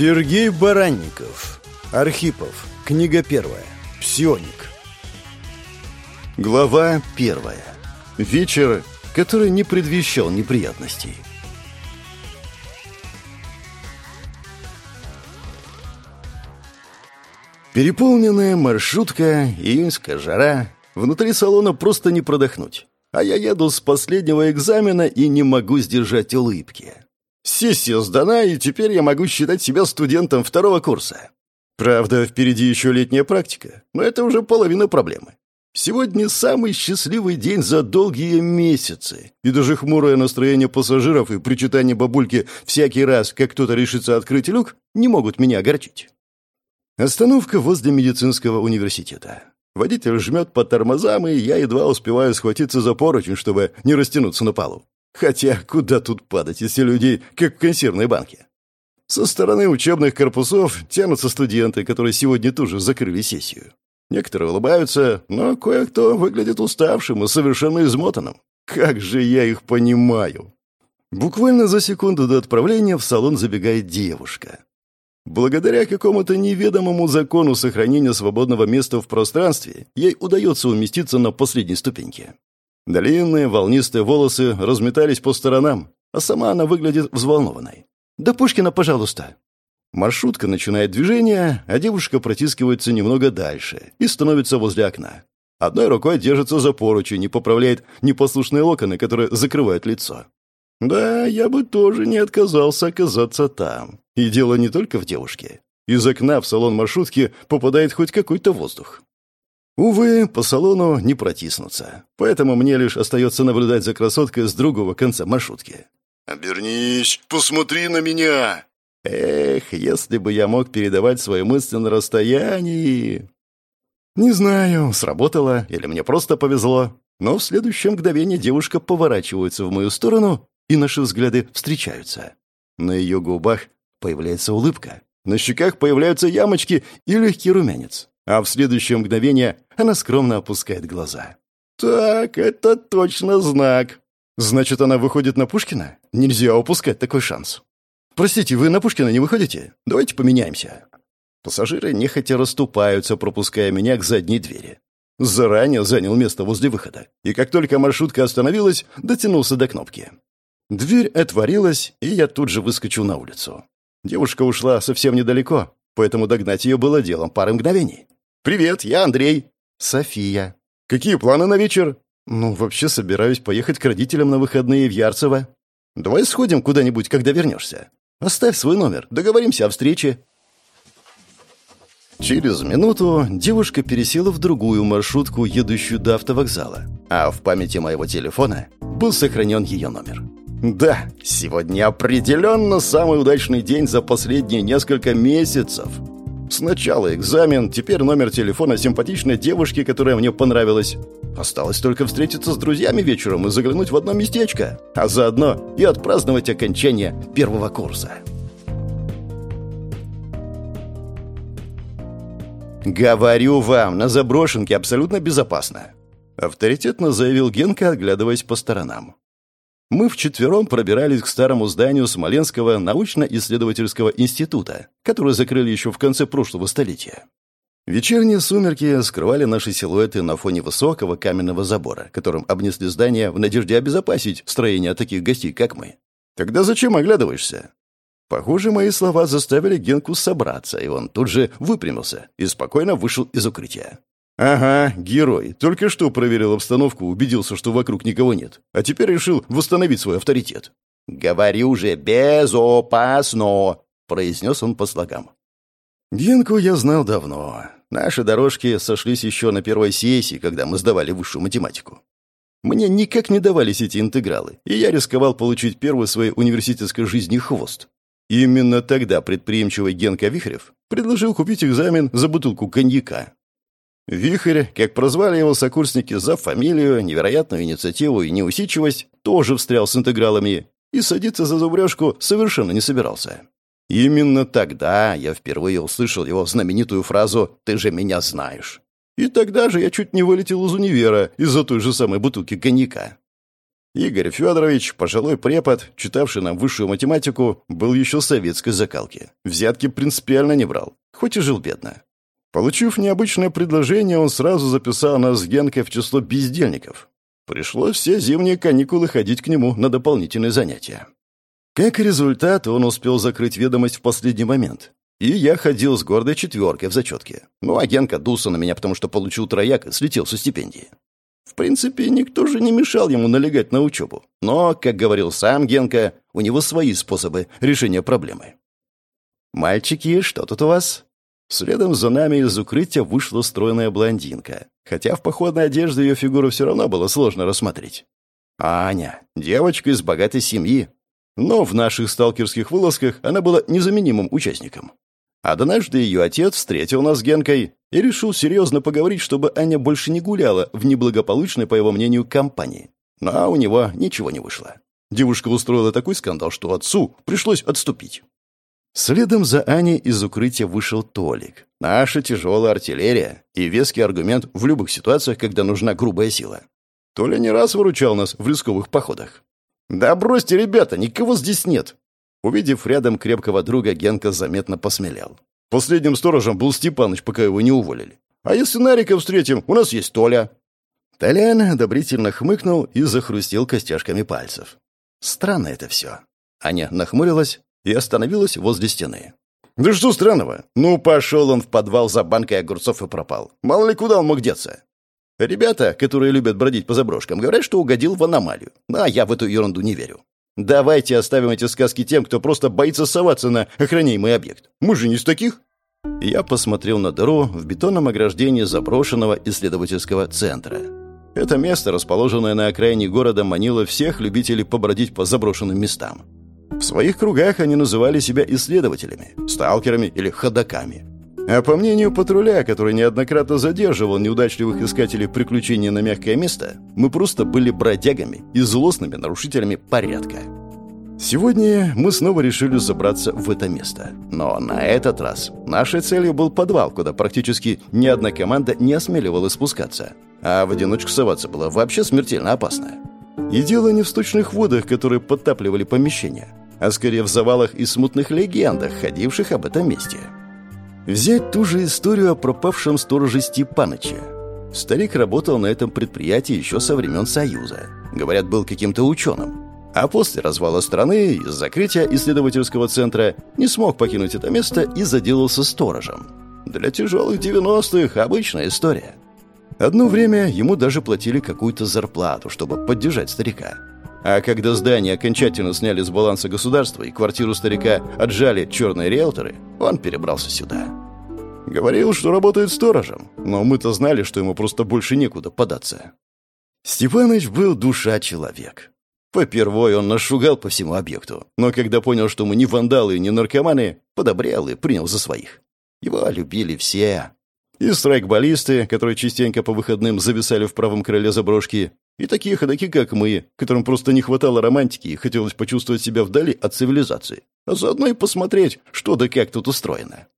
Сергей Баранников. Архипов. Книга первая. Псионик. Глава первая. Вечер, который не предвещал неприятностей. Переполненная маршрутка, июньская жара. Внутри салона просто не продохнуть. А я еду с последнего экзамена и не могу сдержать улыбки. Сессия сдана, и теперь я могу считать себя студентом второго курса. Правда, впереди еще летняя практика, но это уже половина проблемы. Сегодня самый счастливый день за долгие месяцы, и даже хмурое настроение пассажиров и причитание бабульки всякий раз, как кто-то решится открыть люк, не могут меня огорчить. Остановка возле медицинского университета. Водитель жмет по тормозам, и я едва успеваю схватиться за поручень, чтобы не растянуться на полу. Хотя куда тут падать, если людей, как в консервной банке? Со стороны учебных корпусов тянутся студенты, которые сегодня тоже закрыли сессию. Некоторые улыбаются, но кое-кто выглядит уставшим и совершенно измотанным. Как же я их понимаю! Буквально за секунду до отправления в салон забегает девушка. Благодаря какому-то неведомому закону сохранения свободного места в пространстве, ей удается уместиться на последней ступеньке. Длинные волнистые волосы разметались по сторонам, а сама она выглядит взволнованной. «До Пушкина, пожалуйста». Маршрутка начинает движение, а девушка протискивается немного дальше и становится возле окна. Одной рукой держится за поручень и поправляет непослушные локоны, которые закрывают лицо. Да, я бы тоже не отказался оказаться там. И дело не только в девушке. Из окна в салон маршрутки попадает хоть какой-то воздух. Увы, по салону не протиснуться. Поэтому мне лишь остается наблюдать за красоткой с другого конца маршрутки. «Обернись, посмотри на меня!» Эх, если бы я мог передавать свои мысли на расстоянии... Не знаю, сработало или мне просто повезло, но в следующее мгновение девушка поворачивается в мою сторону, и наши взгляды встречаются. На ее губах появляется улыбка, на щеках появляются ямочки и легкий румянец а в следующее мгновение она скромно опускает глаза. «Так, это точно знак. Значит, она выходит на Пушкина? Нельзя упускать такой шанс. Простите, вы на Пушкина не выходите? Давайте поменяемся». Пассажиры нехотя расступаются, пропуская меня к задней двери. Заранее занял место возле выхода, и как только маршрутка остановилась, дотянулся до кнопки. Дверь отворилась, и я тут же выскочил на улицу. Девушка ушла совсем недалеко, поэтому догнать ее было делом пары мгновений. «Привет, я Андрей». «София». «Какие планы на вечер?» «Ну, вообще собираюсь поехать к родителям на выходные в Ярцево. Давай сходим куда-нибудь, когда вернешься. Оставь свой номер, договоримся о встрече». Через минуту девушка пересела в другую маршрутку, едущую до автовокзала, а в памяти моего телефона был сохранен ее номер. Да, сегодня определенно самый удачный день за последние несколько месяцев. Сначала экзамен, теперь номер телефона симпатичной девушки, которая мне понравилась. Осталось только встретиться с друзьями вечером и заглянуть в одно местечко, а заодно и отпраздновать окончание первого курса. «Говорю вам, на заброшенке абсолютно безопасно», — авторитетно заявил Генка, оглядываясь по сторонам. Мы вчетвером пробирались к старому зданию Смоленского научно-исследовательского института, которое закрыли еще в конце прошлого столетия. Вечерние сумерки скрывали наши силуэты на фоне высокого каменного забора, которым обнесли здание в надежде обезопасить строение таких гостей, как мы. Тогда зачем оглядываешься? Похоже, мои слова заставили Генку собраться, и он тут же выпрямился и спокойно вышел из укрытия. «Ага, герой. Только что проверил обстановку, убедился, что вокруг никого нет. А теперь решил восстановить свой авторитет». «Говорю же, безопасно!» — произнес он по слогам. Генку я знал давно. Наши дорожки сошлись еще на первой сессии, когда мы сдавали высшую математику. Мне никак не давались эти интегралы, и я рисковал получить первый в своей университетской жизни хвост. Именно тогда предприимчивый Генка Вихрев предложил купить экзамен за бутылку коньяка. Вихрь, как прозвали его сокурсники за фамилию, невероятную инициативу и неусидчивость, тоже встрял с интегралами и садиться за зубрежку совершенно не собирался. Именно тогда я впервые услышал его знаменитую фразу «Ты же меня знаешь». И тогда же я чуть не вылетел из универа из-за той же самой бутылки коньяка. Игорь Федорович, пожилой препод, читавший нам высшую математику, был еще советской закалки. Взятки принципиально не брал, хоть и жил бедно. Получив необычное предложение, он сразу записал нас с Генкой в число бездельников. Пришлось все зимние каникулы ходить к нему на дополнительные занятия. Как результат, он успел закрыть ведомость в последний момент. И я ходил с гордой четверкой в зачетке. Ну, а Генка дулся на меня, потому что получил трояк и слетел со стипендии. В принципе, никто же не мешал ему налегать на учебу. Но, как говорил сам Генка, у него свои способы решения проблемы. «Мальчики, что тут у вас?» Следом за нами из укрытия вышла стройная блондинка, хотя в походной одежде ее фигуру все равно было сложно рассмотреть. Аня, девочка из богатой семьи. Но в наших сталкерских вылазках она была незаменимым участником. Однажды ее отец встретил нас с Генкой и решил серьезно поговорить, чтобы Аня больше не гуляла в неблагополучной, по его мнению, компании. Но у него ничего не вышло. Девушка устроила такой скандал, что отцу пришлось отступить. Следом за Аней из укрытия вышел Толик. Наша тяжелая артиллерия и веский аргумент в любых ситуациях, когда нужна грубая сила. Толя не раз выручал нас в рисковых походах. «Да бросьте, ребята, никого здесь нет!» Увидев рядом крепкого друга, Генка заметно посмелел. Последним сторожем был Степаныч, пока его не уволили. А если Нарика встретим, у нас есть Толя». Толян одобрительно хмыкнул и захрустел костяшками пальцев. «Странно это все». Аня нахмурилась и остановилась возле стены. «Да что странного? Ну, пошел он в подвал за банкой огурцов и пропал. Мало ли куда он мог деться. Ребята, которые любят бродить по заброшкам, говорят, что угодил в аномалию. А я в эту ерунду не верю. Давайте оставим эти сказки тем, кто просто боится соваться на охраняемый объект. Мы же не из таких. Я посмотрел на дыру в бетонном ограждении заброшенного исследовательского центра. Это место, расположенное на окраине города, манило всех любителей побродить по заброшенным местам. В своих кругах они называли себя исследователями, сталкерами или ходаками. А по мнению патруля, который неоднократно задерживал неудачливых искателей приключений на мягкое место, мы просто были бродягами и злостными нарушителями порядка. Сегодня мы снова решили забраться в это место. Но на этот раз нашей целью был подвал, куда практически ни одна команда не осмеливалась спускаться. А в одиночку соваться было вообще смертельно опасно. И дело не в сточных водах, которые подтапливали помещения, а скорее в завалах и смутных легендах, ходивших об этом месте. Взять ту же историю о пропавшем стороже Степаныче. Старик работал на этом предприятии еще со времен Союза. Говорят, был каким-то ученым. А после развала страны из закрытия исследовательского центра не смог покинуть это место и заделался сторожем. Для тяжелых 90-х обычная история. Одно время ему даже платили какую-то зарплату, чтобы поддержать старика. А когда здание окончательно сняли с баланса государства и квартиру старика отжали черные риэлторы, он перебрался сюда. Говорил, что работает сторожем, но мы-то знали, что ему просто больше некуда податься. Степаныч был душа-человек. Попервой он нашугал по всему объекту, но когда понял, что мы не вандалы и не наркоманы, подобрел и принял за своих. Его любили все. И страйкболисты, которые частенько по выходным зависали в правом крыле заброшки, и такие ходаки, как мы, которым просто не хватало романтики и хотелось почувствовать себя вдали от цивилизации, а заодно и посмотреть, что да как тут устроено.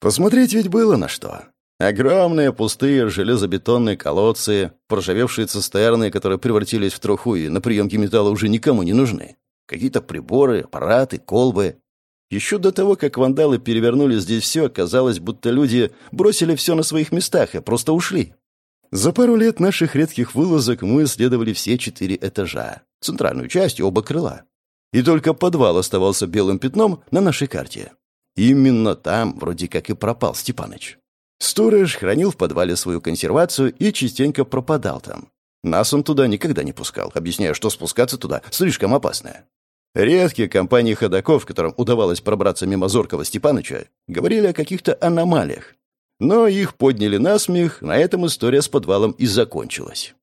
Посмотреть ведь было на что. Огромные пустые железобетонные колодцы, проржавевшие цистерны, которые превратились в труху и на приемке металла уже никому не нужны. Какие-то приборы, аппараты, колбы. Еще до того, как вандалы перевернули здесь все, казалось, будто люди бросили все на своих местах и просто ушли. За пару лет наших редких вылазок мы исследовали все четыре этажа, центральную часть и оба крыла. И только подвал оставался белым пятном на нашей карте. Именно там вроде как и пропал Степаныч. Сторож хранил в подвале свою консервацию и частенько пропадал там. Нас он туда никогда не пускал, объясняя, что спускаться туда слишком опасно. Редкие компании ходаков, которым удавалось пробраться мимо зоркого Степаныча, говорили о каких-то аномалиях, но их подняли на смех, на этом история с подвалом и закончилась.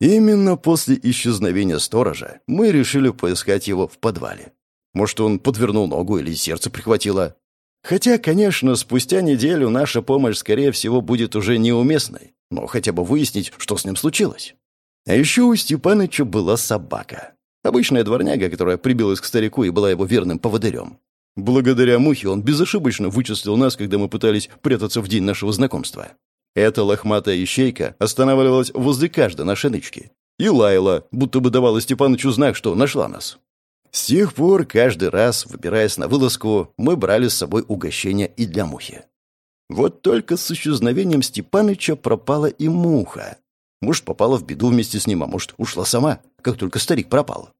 Именно после исчезновения сторожа мы решили поискать его в подвале. Может, он подвернул ногу или сердце прихватило. Хотя, конечно, спустя неделю наша помощь, скорее всего, будет уже неуместной, но хотя бы выяснить, что с ним случилось. А еще у Степаныча была собака. Обычная дворняга, которая прибилась к старику и была его верным поводырем. Благодаря мухе он безошибочно вычислил нас, когда мы пытались прятаться в день нашего знакомства. Эта лохматая ищейка останавливалась возле каждой нашей нычки. и лаяла, будто бы давала Степанычу знак, что нашла нас. С тех пор, каждый раз, выбираясь на вылазку, мы брали с собой угощения и для мухи. Вот только с исчезновением Степаныча пропала и муха. Может, попала в беду вместе с ним, а может, ушла сама, как только старик пропал.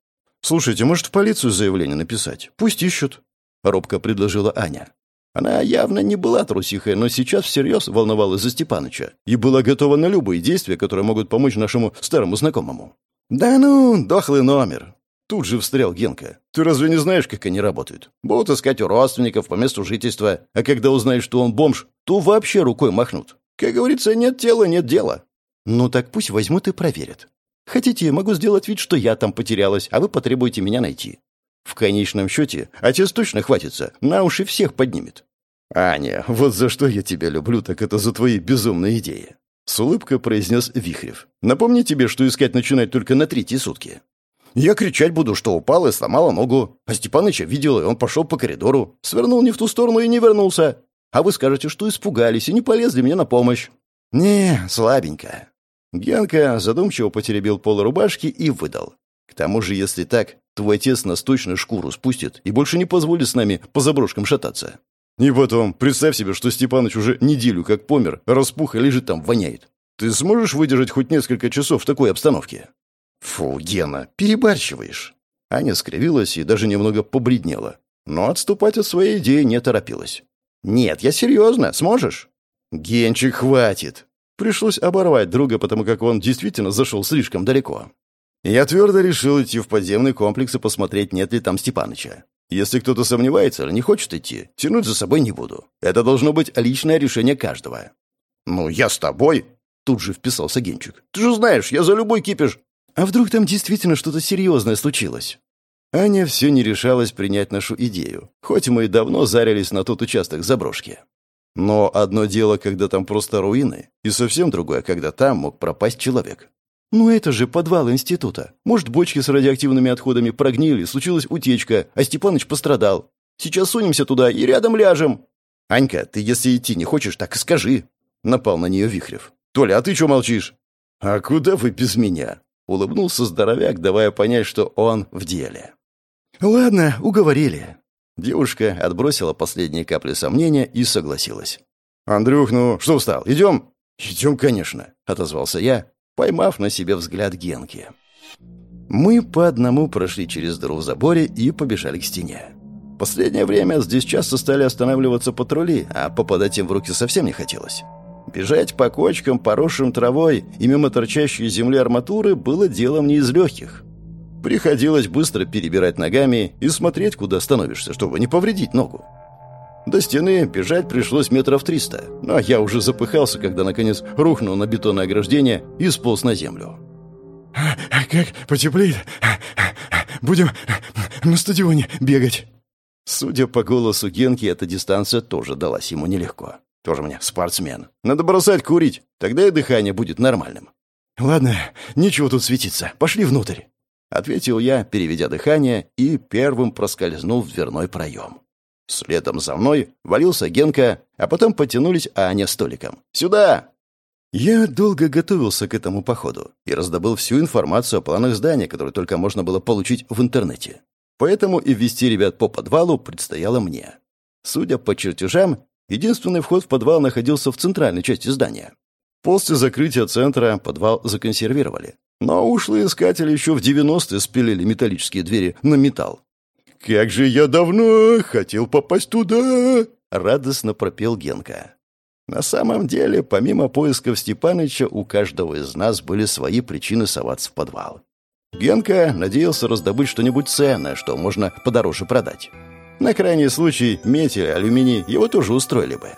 «Слушайте, может, в полицию заявление написать? Пусть ищут», — робко предложила Аня. Она явно не была трусихой, но сейчас всерьез волновалась за Степаныча и была готова на любые действия, которые могут помочь нашему старому знакомому. «Да ну, дохлый номер!» Тут же встрял Генка. «Ты разве не знаешь, как они работают? Будут искать у родственников по месту жительства, а когда узнают, что он бомж, то вообще рукой махнут. Как говорится, нет тела, нет дела». «Ну так пусть возьмут и проверят. Хотите, могу сделать вид, что я там потерялась, а вы потребуете меня найти. В конечном счете, отец точно хватится, на уши всех поднимет. «Аня, вот за что я тебя люблю, так это за твои безумные идеи», — с улыбкой произнес Вихрев. «Напомни тебе, что искать начинать только на третьи сутки». «Я кричать буду, что упал и сломала ногу. А Степаныча видел, и он пошел по коридору. Свернул не в ту сторону и не вернулся. А вы скажете, что испугались и не полезли мне на помощь». «Не, слабенько». Генка задумчиво потеребил пол рубашки и выдал. «К тому же, если так, Твой отец нас точно шкуру спустит и больше не позволит с нами по заброшкам шататься. И потом, представь себе, что Степаныч уже неделю как помер, распух и лежит там, воняет. Ты сможешь выдержать хоть несколько часов в такой обстановке? Фу, Гена, перебарщиваешь. Аня скривилась и даже немного побледнела. Но отступать от своей идеи не торопилась. «Нет, я серьезно. Сможешь?» «Генчик, хватит!» Пришлось оборвать друга, потому как он действительно зашел слишком далеко. Я твердо решил идти в подземный комплекс и посмотреть, нет ли там Степаныча. Если кто-то сомневается или не хочет идти, тянуть за собой не буду. Это должно быть личное решение каждого. «Ну, я с тобой», — тут же вписался Генчик. «Ты же знаешь, я за любой кипиш». «А вдруг там действительно что-то серьезное случилось?» Аня все не решалась принять нашу идею, хоть мы и давно зарились на тот участок заброшки. Но одно дело, когда там просто руины, и совсем другое, когда там мог пропасть человек. «Ну это же подвал института. Может, бочки с радиоактивными отходами прогнили, случилась утечка, а Степаныч пострадал. Сейчас сунемся туда и рядом ляжем». «Анька, ты если идти не хочешь, так и скажи», — напал на нее Вихрев. «Толя, а ты что молчишь?» «А куда вы без меня?» — улыбнулся здоровяк, давая понять, что он в деле. «Ладно, уговорили». Девушка отбросила последние капли сомнения и согласилась. «Андрюх, ну что встал? Идем?» «Идем, конечно», — отозвался я, поймав на себе взгляд Генки. Мы по одному прошли через дыру в заборе и побежали к стене. Последнее время здесь часто стали останавливаться патрули, а попадать им в руки совсем не хотелось. Бежать по кочкам, поросшим травой и мимо торчащей земли арматуры было делом не из легких. Приходилось быстро перебирать ногами и смотреть, куда становишься, чтобы не повредить ногу. До стены бежать пришлось метров триста, но я уже запыхался, когда, наконец, рухнул на бетонное ограждение и сполз на землю. «Как потеплеет, будем на стадионе бегать». Судя по голосу Генки, эта дистанция тоже далась ему нелегко. Тоже мне спортсмен. Надо бросать курить, тогда и дыхание будет нормальным. «Ладно, ничего тут светиться. Пошли внутрь», — ответил я, переведя дыхание, и первым проскользнул в дверной проем. Следом за мной валился Генка, а потом потянулись Аня с Толиком. «Сюда!» Я долго готовился к этому походу и раздобыл всю информацию о планах здания, которую только можно было получить в интернете. Поэтому и ввести ребят по подвалу предстояло мне. Судя по чертежам, единственный вход в подвал находился в центральной части здания. После закрытия центра подвал законсервировали. Но ушлые искатели еще в 90-е спилили металлические двери на металл. «Как же я давно хотел попасть туда!» — радостно пропел Генка. На самом деле, помимо поисков Степаныча, у каждого из нас были свои причины соваться в подвал. Генка надеялся раздобыть что-нибудь ценное, что можно подороже продать. На крайний случай медь или алюминий его тоже устроили бы.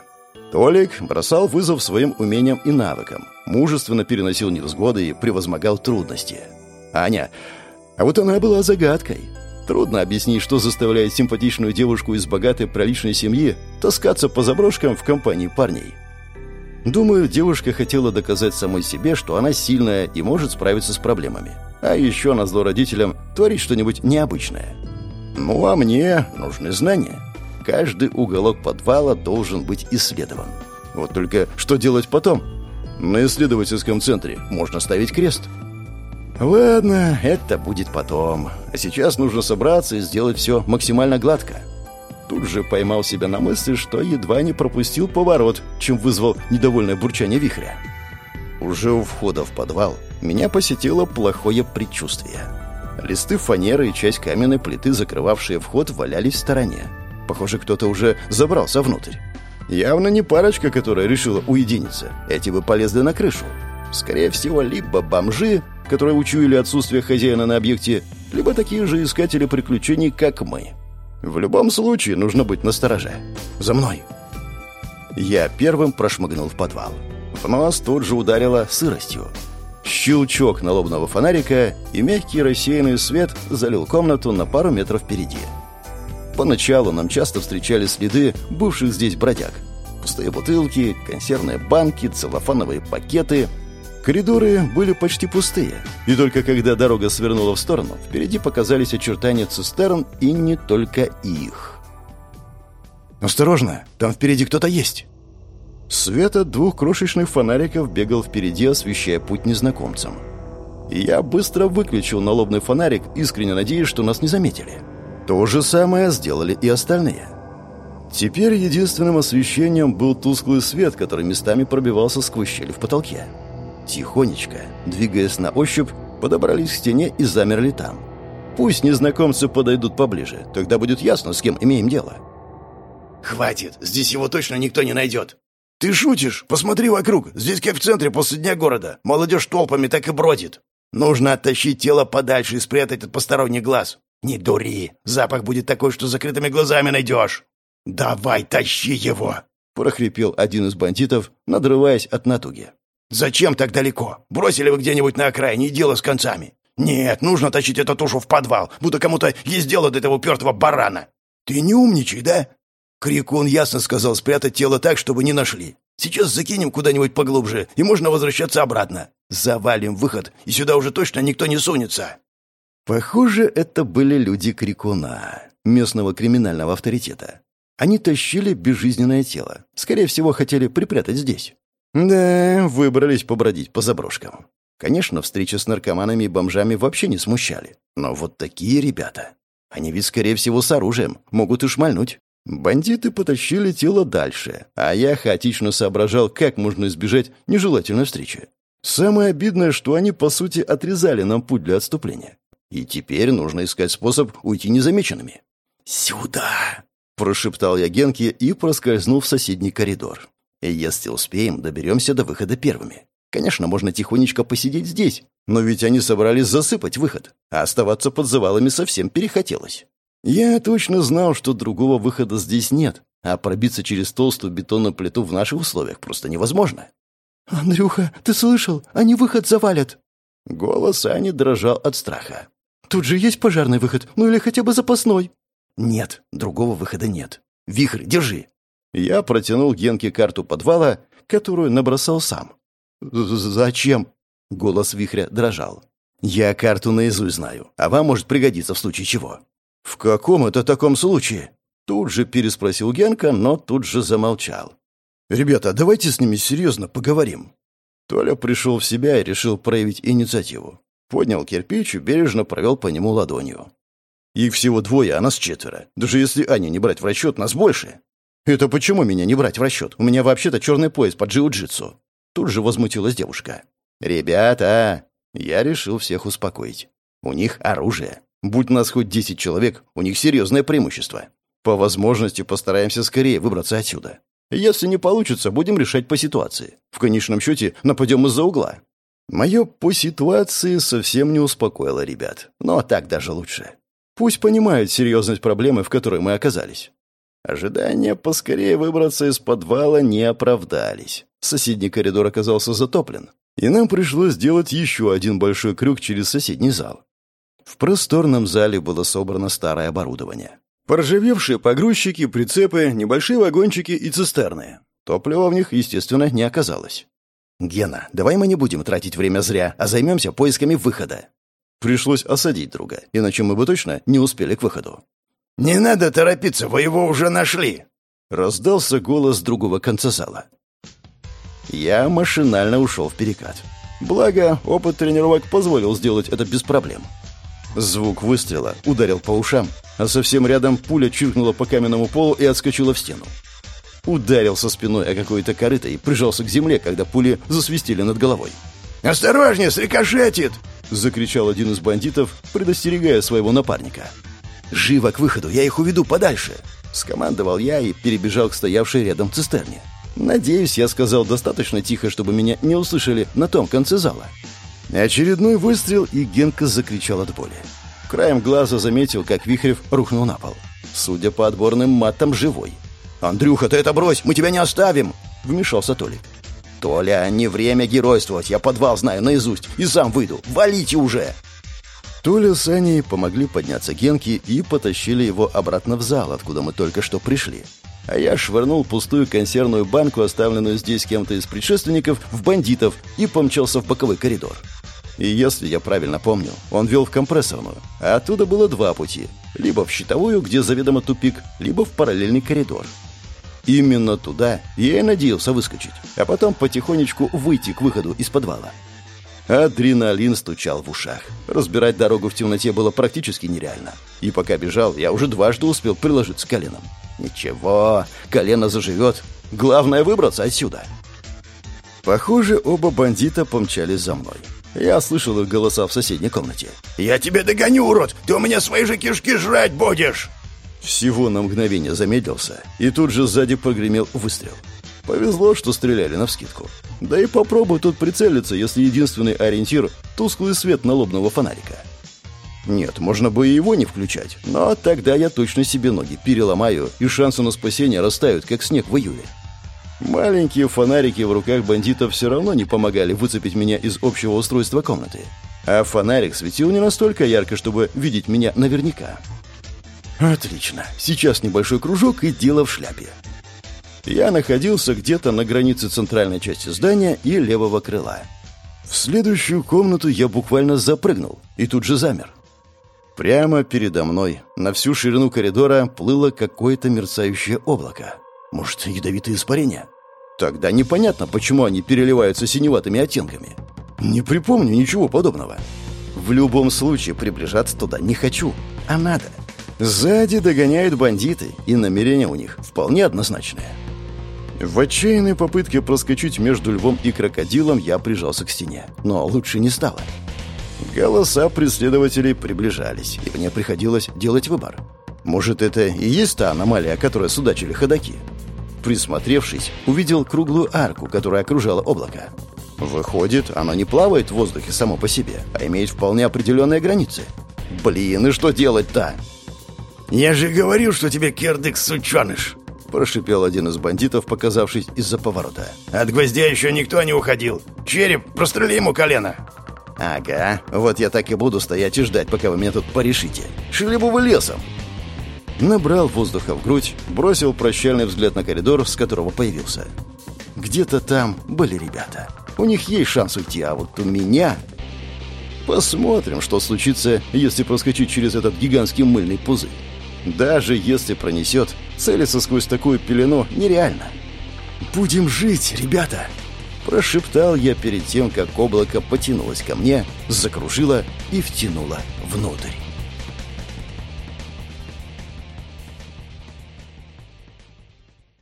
Толик бросал вызов своим умениям и навыкам, мужественно переносил невзгоды и превозмогал трудности. Аня, а вот она была загадкой — Трудно объяснить, что заставляет симпатичную девушку из богатой приличной семьи таскаться по заброшкам в компании парней. Думаю, девушка хотела доказать самой себе, что она сильная и может справиться с проблемами. А еще на зло родителям творить что-нибудь необычное. Ну а мне нужны знания. Каждый уголок подвала должен быть исследован. Вот только что делать потом? На исследовательском центре можно ставить крест – Ладно, это будет потом. А сейчас нужно собраться и сделать все максимально гладко. Тут же поймал себя на мысли, что едва не пропустил поворот, чем вызвал недовольное бурчание вихря. Уже у входа в подвал меня посетило плохое предчувствие. Листы фанеры и часть каменной плиты, закрывавшие вход, валялись в стороне. Похоже, кто-то уже забрался внутрь. Явно не парочка, которая решила уединиться. Эти бы полезли на крышу. Скорее всего, либо бомжи, которые учуяли отсутствие хозяина на объекте, либо такие же искатели приключений, как мы. В любом случае, нужно быть настороже. За мной. Я первым прошмыгнул в подвал. В нос тут же ударило сыростью. Щелчок налобного фонарика, и мягкий рассеянный свет залил комнату на пару метров впереди. Поначалу нам часто встречали следы бывших здесь бродяг. Пустые бутылки, консервные банки, целлофановые пакеты. Коридоры были почти пустые. И только когда дорога свернула в сторону, впереди показались очертания цистерн и не только их. «Осторожно, там впереди кто-то есть!» Свет от двух крошечных фонариков бегал впереди, освещая путь незнакомцам. Я быстро выключил налобный фонарик, искренне надеясь, что нас не заметили. То же самое сделали и остальные. Теперь единственным освещением был тусклый свет, который местами пробивался сквозь щель в потолке. Тихонечко, двигаясь на ощупь, подобрались к стене и замерли там. Пусть незнакомцы подойдут поближе, тогда будет ясно, с кем имеем дело. «Хватит, здесь его точно никто не найдет!» «Ты шутишь? Посмотри вокруг, здесь как в центре после дня города. Молодежь толпами так и бродит. Нужно оттащить тело подальше и спрятать от посторонних глаз. «Не дури! Запах будет такой, что закрытыми глазами найдешь!» «Давай, тащи его!» — прохрипел один из бандитов, надрываясь от натуги. «Зачем так далеко? Бросили вы где-нибудь на окраине дело с концами. Нет, нужно тащить эту тушу в подвал, будто кому-то есть дело до этого упертого барана. Ты не умничай, да?» Крикун ясно сказал спрятать тело так, чтобы не нашли. Сейчас закинем куда-нибудь поглубже, и можно возвращаться обратно. Завалим выход, и сюда уже точно никто не сунется. Похоже, это были люди Крикуна, местного криминального авторитета. Они тащили безжизненное тело. Скорее всего, хотели припрятать здесь. Да, выбрались побродить по заброшкам. Конечно, встречи с наркоманами и бомжами вообще не смущали. Но вот такие ребята. Они ведь, скорее всего, с оружием. Могут и шмальнуть. Бандиты потащили тело дальше, а я хаотично соображал, как можно избежать нежелательной встречи. Самое обидное, что они, по сути, отрезали нам путь для отступления. И теперь нужно искать способ уйти незамеченными. «Сюда!» — прошептал я Генке и проскользнул в соседний коридор. И если успеем, доберемся до выхода первыми. Конечно, можно тихонечко посидеть здесь, но ведь они собрались засыпать выход, а оставаться под завалами совсем перехотелось. Я точно знал, что другого выхода здесь нет, а пробиться через толстую бетонную плиту в наших условиях просто невозможно. «Андрюха, ты слышал? Они выход завалят!» Голос Ани дрожал от страха. Тут же есть пожарный выход, ну или хотя бы запасной». «Нет, другого выхода нет. Вихрь, держи». Я протянул Генке карту подвала, которую набросал сам. «Зачем?» — голос Вихря дрожал. «Я карту наизусть знаю, а вам может пригодиться в случае чего». «В каком это таком случае?» Тут же переспросил Генка, но тут же замолчал. «Ребята, давайте с ними серьезно поговорим». Толя пришел в себя и решил проявить инициативу. Поднял кирпич и бережно провел по нему ладонью. Их всего двое, а нас четверо. Даже если Аню не брать в расчет, нас больше. Это почему меня не брать в расчет? У меня вообще-то черный пояс по джиу-джитсу. Тут же возмутилась девушка. «Ребята!» Я решил всех успокоить. У них оружие. Будь нас хоть десять человек, у них серьезное преимущество. По возможности постараемся скорее выбраться отсюда. Если не получится, будем решать по ситуации. В конечном счете, нападем из-за угла. Мое по ситуации совсем не успокоило ребят. Но так даже лучше. Пусть понимают серьезность проблемы, в которой мы оказались. Ожидания поскорее выбраться из подвала не оправдались. Соседний коридор оказался затоплен, и нам пришлось сделать еще один большой крюк через соседний зал. В просторном зале было собрано старое оборудование. Поржавевшие погрузчики, прицепы, небольшие вагончики и цистерны. Топлива в них, естественно, не оказалось. «Гена, давай мы не будем тратить время зря, а займемся поисками выхода». Пришлось осадить друга, иначе мы бы точно не успели к выходу. «Не надо торопиться, вы его уже нашли!» Раздался голос другого конца зала. Я машинально ушел в перекат. Благо, опыт тренировок позволил сделать это без проблем. Звук выстрела ударил по ушам, а совсем рядом пуля чиркнула по каменному полу и отскочила в стену. Ударил со спиной о какое-то корыто и прижался к земле, когда пули засвистели над головой. «Осторожнее, срикошетит!» — закричал один из бандитов, предостерегая своего напарника. «Живо к выходу, я их уведу подальше!» — скомандовал я и перебежал к стоявшей рядом цистерне. Надеюсь, я сказал достаточно тихо, чтобы меня не услышали на том конце зала. Очередной выстрел, и Генка закричал от боли. Краем глаза заметил, как Вихрев рухнул на пол. Судя по отборным матам, живой. «Андрюха, ты это брось, мы тебя не оставим!» — вмешался Толик. «Толя, не время геройствовать, я подвал знаю наизусть и сам выйду. Валите уже!» Толя с Аней помогли подняться Генке и потащили его обратно в зал, откуда мы только что пришли. А я швырнул пустую консервную банку, оставленную здесь кем-то из предшественников, в бандитов и помчался в боковой коридор. И если я правильно помню, он вел в компрессорную, а оттуда было два пути. Либо в щитовую, где заведомо тупик, либо в параллельный коридор. Именно туда я и надеялся выскочить, а потом потихонечку выйти к выходу из подвала. Адреналин стучал в ушах. Разбирать дорогу в темноте было практически нереально. И пока бежал, я уже дважды успел приложиться коленом. Ничего, колено заживет. Главное выбраться отсюда. Похоже, оба бандита помчались за мной. Я слышал их голоса в соседней комнате. «Я тебя догоню, урод! Ты у меня свои же кишки жрать будешь!» Всего на мгновение замедлился, и тут же сзади прогремел выстрел. Повезло, что стреляли навскидку. Да и попробуй тут прицелиться, если единственный ориентир — тусклый свет налобного фонарика. Нет, можно бы и его не включать, но тогда я точно себе ноги переломаю, и шансы на спасение растают, как снег в июле. Маленькие фонарики в руках бандитов все равно не помогали выцепить меня из общего устройства комнаты. А фонарик светил не настолько ярко, чтобы видеть меня наверняка. Отлично. Сейчас небольшой кружок и дело в шляпе. Я находился где-то на границе центральной части здания и левого крыла. В следующую комнату я буквально запрыгнул и тут же замер. Прямо передо мной, на всю ширину коридора, плыло какое-то мерцающее облако. Может, ядовитые испарения? Тогда непонятно, почему они переливаются синеватыми оттенками. Не припомню ничего подобного. В любом случае приближаться туда не хочу, а надо. Сзади догоняют бандиты, и намерения у них вполне однозначные. В отчаянной попытке проскочить между львом и крокодилом я прижался к стене, но лучше не стало. Голоса преследователей приближались, и мне приходилось делать выбор. Может, это и есть та аномалия, о которой судачили ходаки? Присмотревшись, увидел круглую арку, которая окружала облако. Выходит, оно не плавает в воздухе само по себе, а имеет вполне определенные границы. Блин, и что делать-то? «Я же говорил, что тебе кирдык, сученыш!» Прошипел один из бандитов, показавшись из-за поворота. «От гвоздя еще никто не уходил! Череп, прострели ему колено!» «Ага, вот я так и буду стоять и ждать, пока вы меня тут порешите. Шли бы вы лесом!» Набрал воздуха в грудь, бросил прощальный взгляд на коридор, с которого появился. Где-то там были ребята. У них есть шанс уйти, а вот у меня... Посмотрим, что случится, если проскочить через этот гигантский мыльный пузырь. Даже если пронесет, целиться сквозь такую пелену нереально. «Будем жить, ребята!» Прошептал я перед тем, как облако потянулось ко мне, закружило и втянуло внутрь.